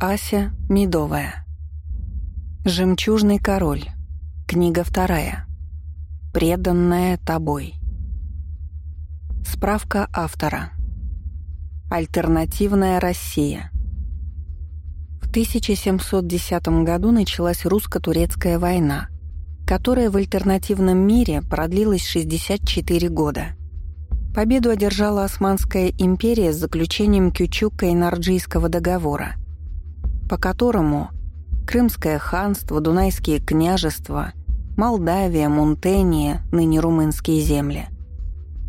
Ася Медовая. Жемчужный король. Книга вторая. Преданная тобой. Справка автора. Альтернативная Россия. В 1710 году началась русско-турецкая война, которая в альтернативном мире продлилась 64 года. Победу одержала Османская империя с заключением Кючука и Нарджийского договора, по которому Крымское ханство, Дунайские княжества, Молдавия, Мунтения, ныне румынские земли,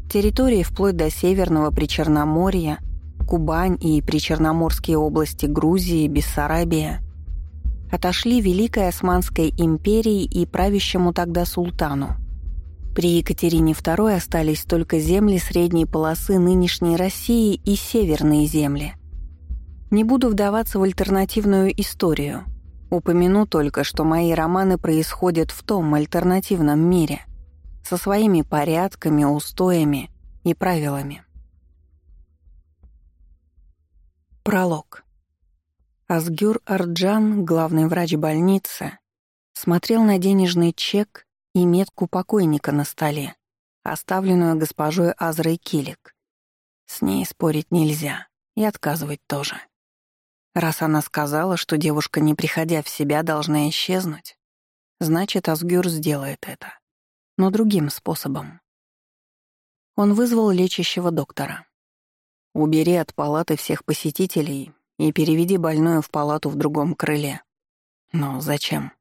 территории вплоть до Северного Причерноморья, Кубань и Причерноморские области Грузии, Бессарабия отошли Великой Османской империи и правящему тогда султану. При Екатерине II остались только земли средней полосы нынешней России и северные земли. Не буду вдаваться в альтернативную историю. Упомяну только, что мои романы происходят в том альтернативном мире, со своими порядками, устоями и правилами. Пролог. Асгюр Арджан, главный врач больницы, смотрел на денежный чек и метку покойника на столе, оставленную госпожой Азрой Килик. С ней спорить нельзя и отказывать тоже. Раз она сказала, что девушка, не приходя в себя, должна исчезнуть, значит, Асгюр сделает это. Но другим способом. Он вызвал лечащего доктора. «Убери от палаты всех посетителей и переведи больную в палату в другом крыле. Но зачем?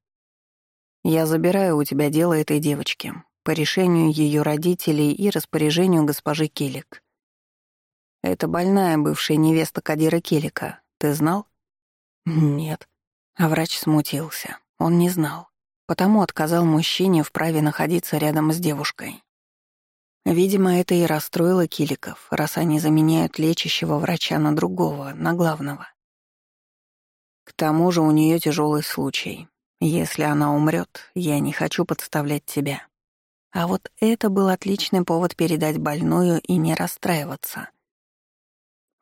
Я забираю у тебя дело этой девочки по решению ее родителей и распоряжению госпожи Келик. Это больная бывшая невеста Кадира Келика. Ты знал? Нет. А врач смутился. Он не знал. Потому отказал мужчине в праве находиться рядом с девушкой. Видимо, это и расстроило Киликов, раз они заменяют лечащего врача на другого, на главного. К тому же у нее тяжелый случай. Если она умрет, я не хочу подставлять тебя. А вот это был отличный повод передать больную и не расстраиваться.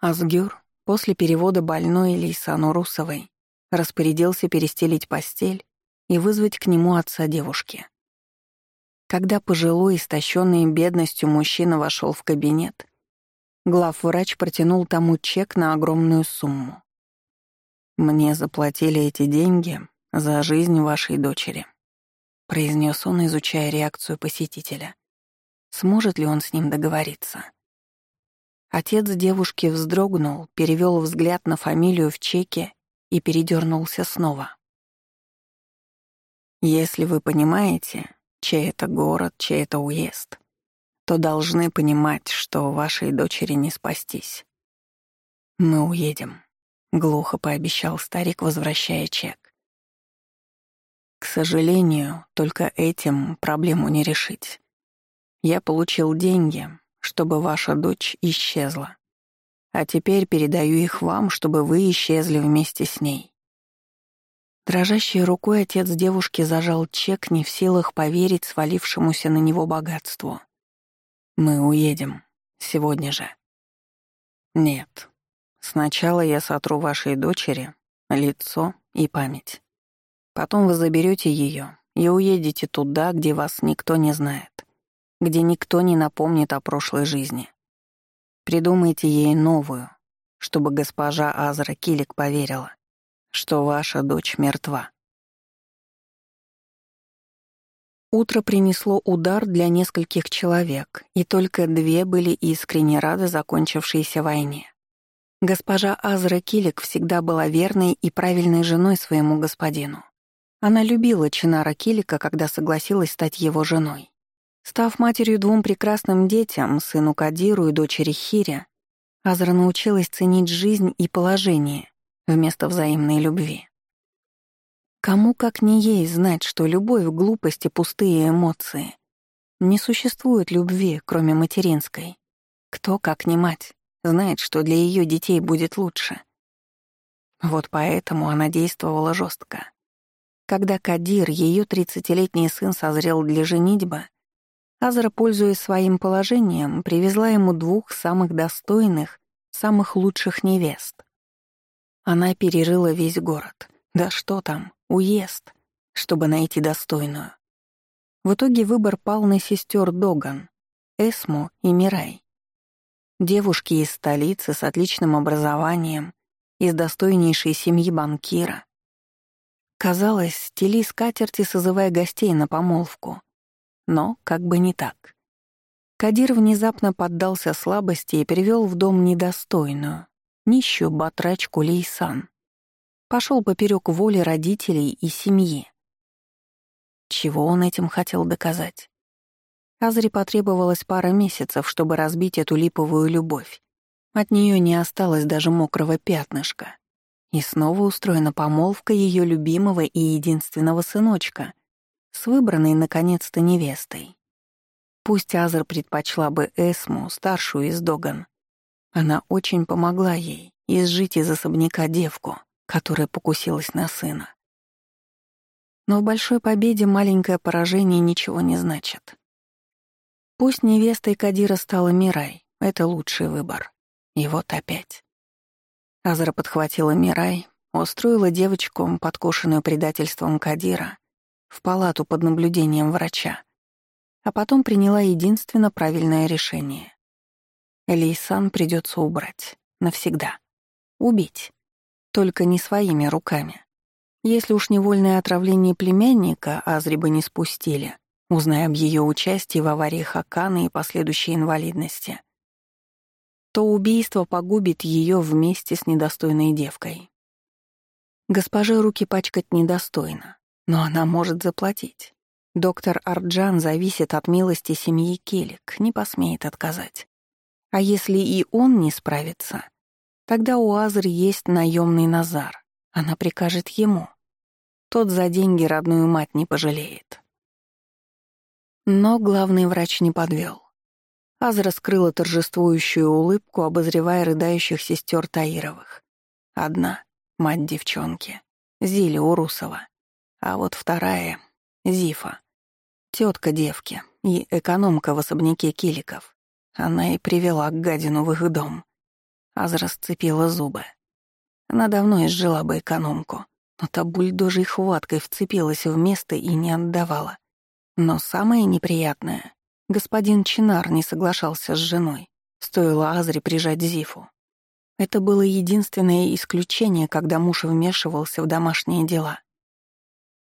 Асгюр, после перевода больной Лейсану Русовой, распорядился перестелить постель и вызвать к нему отца девушки. Когда пожилой, истощенный бедностью мужчина вошел в кабинет, главврач протянул тому чек на огромную сумму. «Мне заплатили эти деньги за жизнь вашей дочери», — произнес он, изучая реакцию посетителя. Сможет ли он с ним договориться? Отец девушки вздрогнул, перевел взгляд на фамилию в чеке и передернулся снова. «Если вы понимаете, чей это город, чей это уезд, то должны понимать, что вашей дочери не спастись. Мы уедем», — глухо пообещал старик, возвращая чек. «К сожалению, только этим проблему не решить. Я получил деньги, чтобы ваша дочь исчезла, а теперь передаю их вам, чтобы вы исчезли вместе с ней. Дрожащей рукой отец девушки зажал чек, не в силах поверить свалившемуся на него богатству. «Мы уедем. Сегодня же». «Нет. Сначала я сотру вашей дочери лицо и память. Потом вы заберете ее и уедете туда, где вас никто не знает, где никто не напомнит о прошлой жизни. Придумайте ей новую, чтобы госпожа Азра Килик поверила, что ваша дочь мертва. Утро принесло удар для нескольких человек, и только две были искренне рады закончившейся войне. Госпожа Азра Килик всегда была верной и правильной женой своему господину. Она любила Чинара Килика, когда согласилась стать его женой. Став матерью двум прекрасным детям, сыну Кадиру и дочери Хире, Азра научилась ценить жизнь и положение, вместо взаимной любви. Кому как не ей знать, что любовь — глупости, пустые эмоции. Не существует любви, кроме материнской. Кто, как не мать, знает, что для ее детей будет лучше. Вот поэтому она действовала жестко. Когда Кадир, ее тридцатилетний сын, созрел для женитьбы, Азра, пользуясь своим положением, привезла ему двух самых достойных, самых лучших невест. Она перерыла весь город. Да что там, уезд, чтобы найти достойную. В итоге выбор пал на сестер Доган, Эсму и Мирай. Девушки из столицы с отличным образованием, из достойнейшей семьи банкира. Казалось, стели скатерти, созывая гостей на помолвку. Но как бы не так. Кадир внезапно поддался слабости и привел в дом недостойную, нищую батрачку Лейсан. Пошел поперек воли родителей и семьи. Чего он этим хотел доказать? Азре потребовалось пара месяцев, чтобы разбить эту липовую любовь. От нее не осталось даже мокрого пятнышка. И снова устроена помолвка ее любимого и единственного сыночка с выбранной, наконец-то, невестой. Пусть Азр предпочла бы Эсму, старшую из Доган. Она очень помогла ей изжить из особняка девку — которая покусилась на сына. Но в большой победе маленькое поражение ничего не значит. Пусть невестой Кадира стала Мирай, это лучший выбор. И вот опять. Азра подхватила Мирай, устроила девочку, подкошенную предательством Кадира, в палату под наблюдением врача, а потом приняла единственно правильное решение. Лейсан придется убрать. Навсегда. Убить. Только не своими руками. Если уж невольное отравление племянника Азри бы не спустили, узная об ее участии в аварии Хакана и последующей инвалидности, то убийство погубит ее вместе с недостойной девкой. Госпоже руки пачкать недостойно, но она может заплатить. Доктор Арджан зависит от милости семьи Келик, не посмеет отказать. А если и он не справится, Тогда у Азры есть наемный Назар. Она прикажет ему. Тот за деньги родную мать не пожалеет. Но главный врач не подвел. Азра скрыла торжествующую улыбку, обозревая рыдающих сестер Таировых. Одна — мать девчонки, Зиля Урусова. А вот вторая — Зифа, тетка девки и экономка в особняке Киликов. Она и привела к гадину в их дом. Азра сцепила зубы. Она давно изжила бы экономку, но та бульдожей хваткой вцепилась в место и не отдавала. Но самое неприятное — господин Чинар не соглашался с женой, стоило Азре прижать Зифу. Это было единственное исключение, когда муж вмешивался в домашние дела.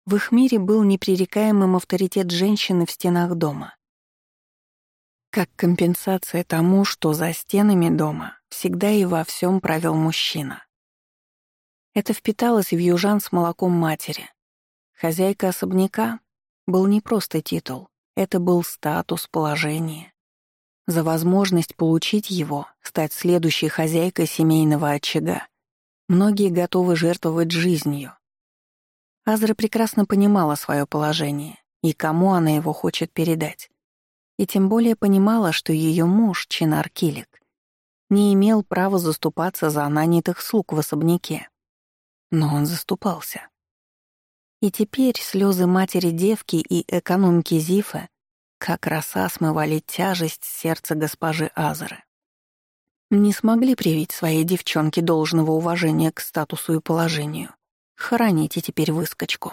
В их мире был непререкаемым авторитет женщины в стенах дома. Как компенсация тому, что за стенами дома всегда и во всем правил мужчина. Это впиталось в южан с молоком матери. Хозяйка особняка был не просто титул, это был статус, положение. За возможность получить его, стать следующей хозяйкой семейного очага, многие готовы жертвовать жизнью. Азра прекрасно понимала свое положение и кому она его хочет передать. И тем более понимала, что ее муж, Чинар Килик, не имел права заступаться за нанятых слуг в особняке. Но он заступался. И теперь слезы матери девки и экономки Зифа как роса смывали тяжесть сердца госпожи Азеры. Не смогли привить своей девчонке должного уважения к статусу и положению. Хороните теперь выскочку.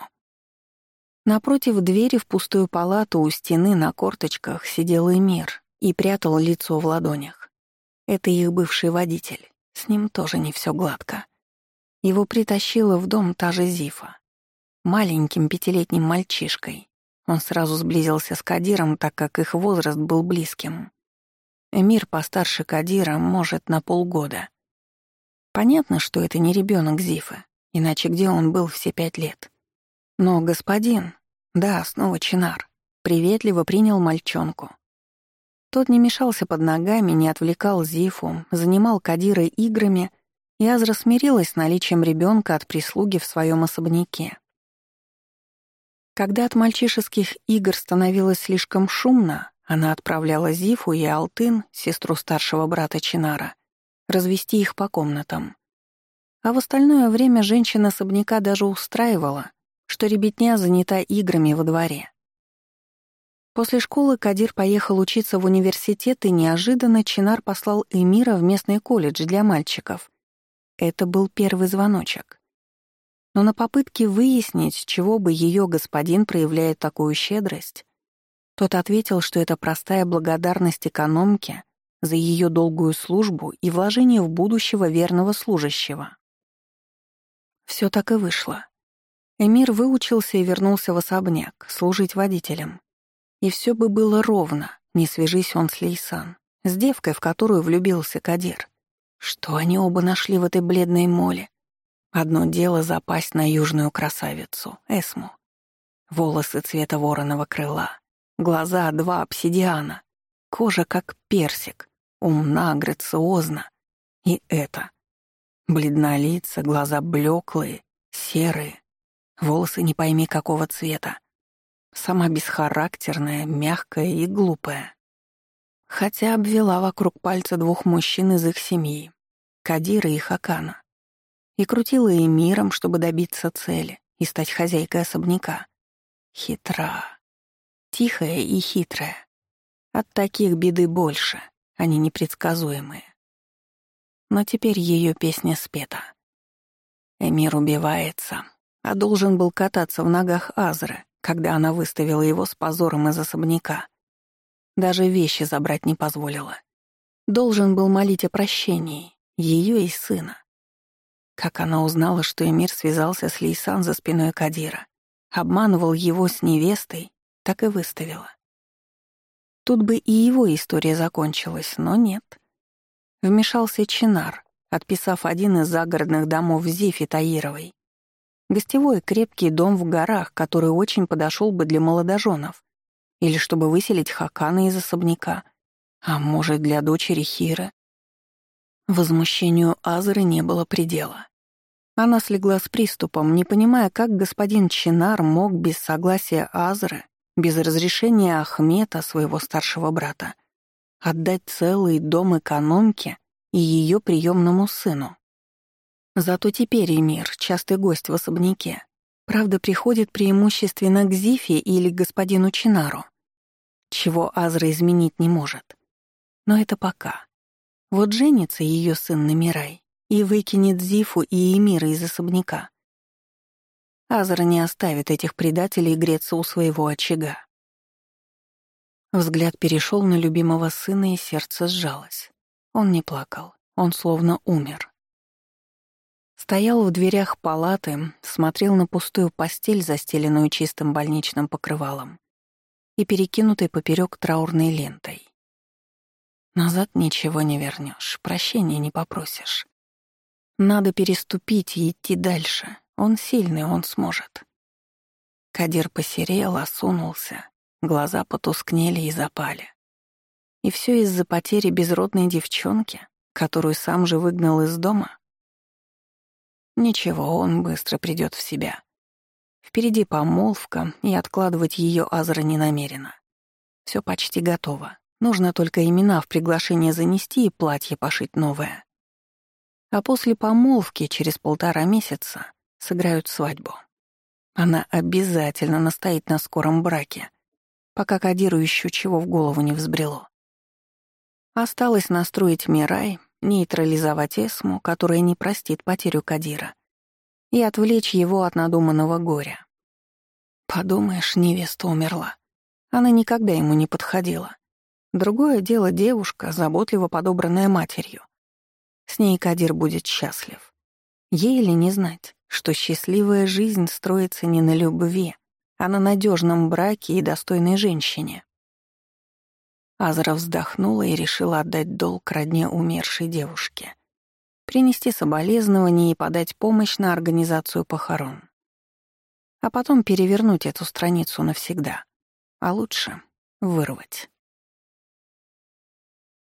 Напротив двери в пустую палату у стены на корточках сидел Эмир и прятал лицо в ладонях. Это их бывший водитель. С ним тоже не все гладко. Его притащила в дом та же Зифа. Маленьким пятилетним мальчишкой. Он сразу сблизился с Кадиром, так как их возраст был близким. Эмир постарше Кадира, может, на полгода. Понятно, что это не ребенок Зифы, иначе где он был все пять лет. Но господин, да, снова Чинар, приветливо принял мальчонку, тот не мешался под ногами, не отвлекал Зифу, занимал Кадира играми, и Азра смирилась с наличием ребенка от прислуги в своем особняке. Когда от мальчишеских игр становилось слишком шумно, она отправляла Зифу и Алтын, сестру старшего брата Чинара, развести их по комнатам. А в остальное время женщина особняка даже устраивала, что ребятня занята играми во дворе. После школы Кадир поехал учиться в университет, и неожиданно Чинар послал Эмира в местный колледж для мальчиков, это был первый звоночек. Но на попытке выяснить, чего бы ее господин проявляет такую щедрость, тот ответил, что это простая благодарность экономке за ее долгую службу и вложение в будущего верного служащего. Все так и вышло. Эмир выучился и вернулся в особняк, служить водителем. И все бы было ровно, не свяжись он с Лейсан, с девкой, в которую влюбился Кадир. Что они оба нашли в этой бледной моле? Одно дело запасть на южную красавицу, Эсму. Волосы цвета вороного крыла, глаза два обсидиана, кожа как персик, умна, грациозна. И это. Бледнолица, глаза блеклые, серые, волосы не пойми какого цвета. Сама бесхарактерная, мягкая и глупая. Хотя обвела вокруг пальца двух мужчин из их семьи, Кадира и Хакана, и крутила и миром, чтобы добиться цели и стать хозяйкой особняка. Хитра. Тихая и хитрая. От таких беды больше, они непредсказуемые. Но теперь ее песня спета. Эмир убивается, а должен был кататься в ногах Азры, когда она выставила его с позором из особняка. Даже вещи забрать не позволила. Должен был молить о прощении, ее и сына. Как она узнала, что Эмир связался с Лейсан за спиной Кадира, обманывал его с невестой, так и выставила. Тут бы и его история закончилась, но нет. Вмешался Чинар, отписав один из загородных домов Зифи Таировой. Гостевой крепкий дом в горах, который очень подошел бы для молодоженов. Или чтобы выселить Хакана из особняка. А может, для дочери Хира? Возмущению Азры не было предела. Она слегла с приступом, не понимая, как господин Чинар мог без согласия Азры, без разрешения Ахмета, своего старшего брата, отдать целый дом экономке и ее приемному сыну. Зато теперь Эмир, частый гость в особняке, правда, приходит преимущественно к Зифе или господину Чинару, чего Азра изменить не может. Но это пока. Вот женится ее сын на Мирай и выкинет Зифу и Эмира из особняка. Азра не оставит этих предателей греться у своего очага. Взгляд перешел на любимого сына, и сердце сжалось. Он не плакал, он словно умер. Стоял в дверях палаты, смотрел на пустую постель, застеленную чистым больничным покрывалом и перекинутой поперек траурной лентой. Назад ничего не вернешь, прощения не попросишь. Надо переступить и идти дальше. Он сильный, он сможет. Кадир посерел, осунулся, глаза потускнели и запали. И все из-за потери безродной девчонки, которую сам же выгнал из дома? Ничего, он быстро придет в себя. Впереди помолвка, и откладывать ее Азра не намерена. Все почти готово. Нужно только имена в приглашение занести и платье пошить новое. А после помолвки, через полтора месяца, сыграют свадьбу. Она обязательно настоит на скором браке, пока Кадиру еще чего в голову не взбрело. Осталось настроить Мирай, нейтрализовать Эсму, которая не простит потерю Кадира, и отвлечь его от надуманного горя. Подумаешь, невеста умерла. Она никогда ему не подходила. Другое дело девушка, заботливо подобранная матерью. С ней Кадир будет счастлив. Ей ли не знать, что счастливая жизнь строится не на любви, а на надежном браке и достойной женщине? Азра вздохнула и решила отдать долг родне умершей девушке. Принести соболезнования и подать помощь на организацию похорон. А потом перевернуть эту страницу навсегда. А лучше — вырвать.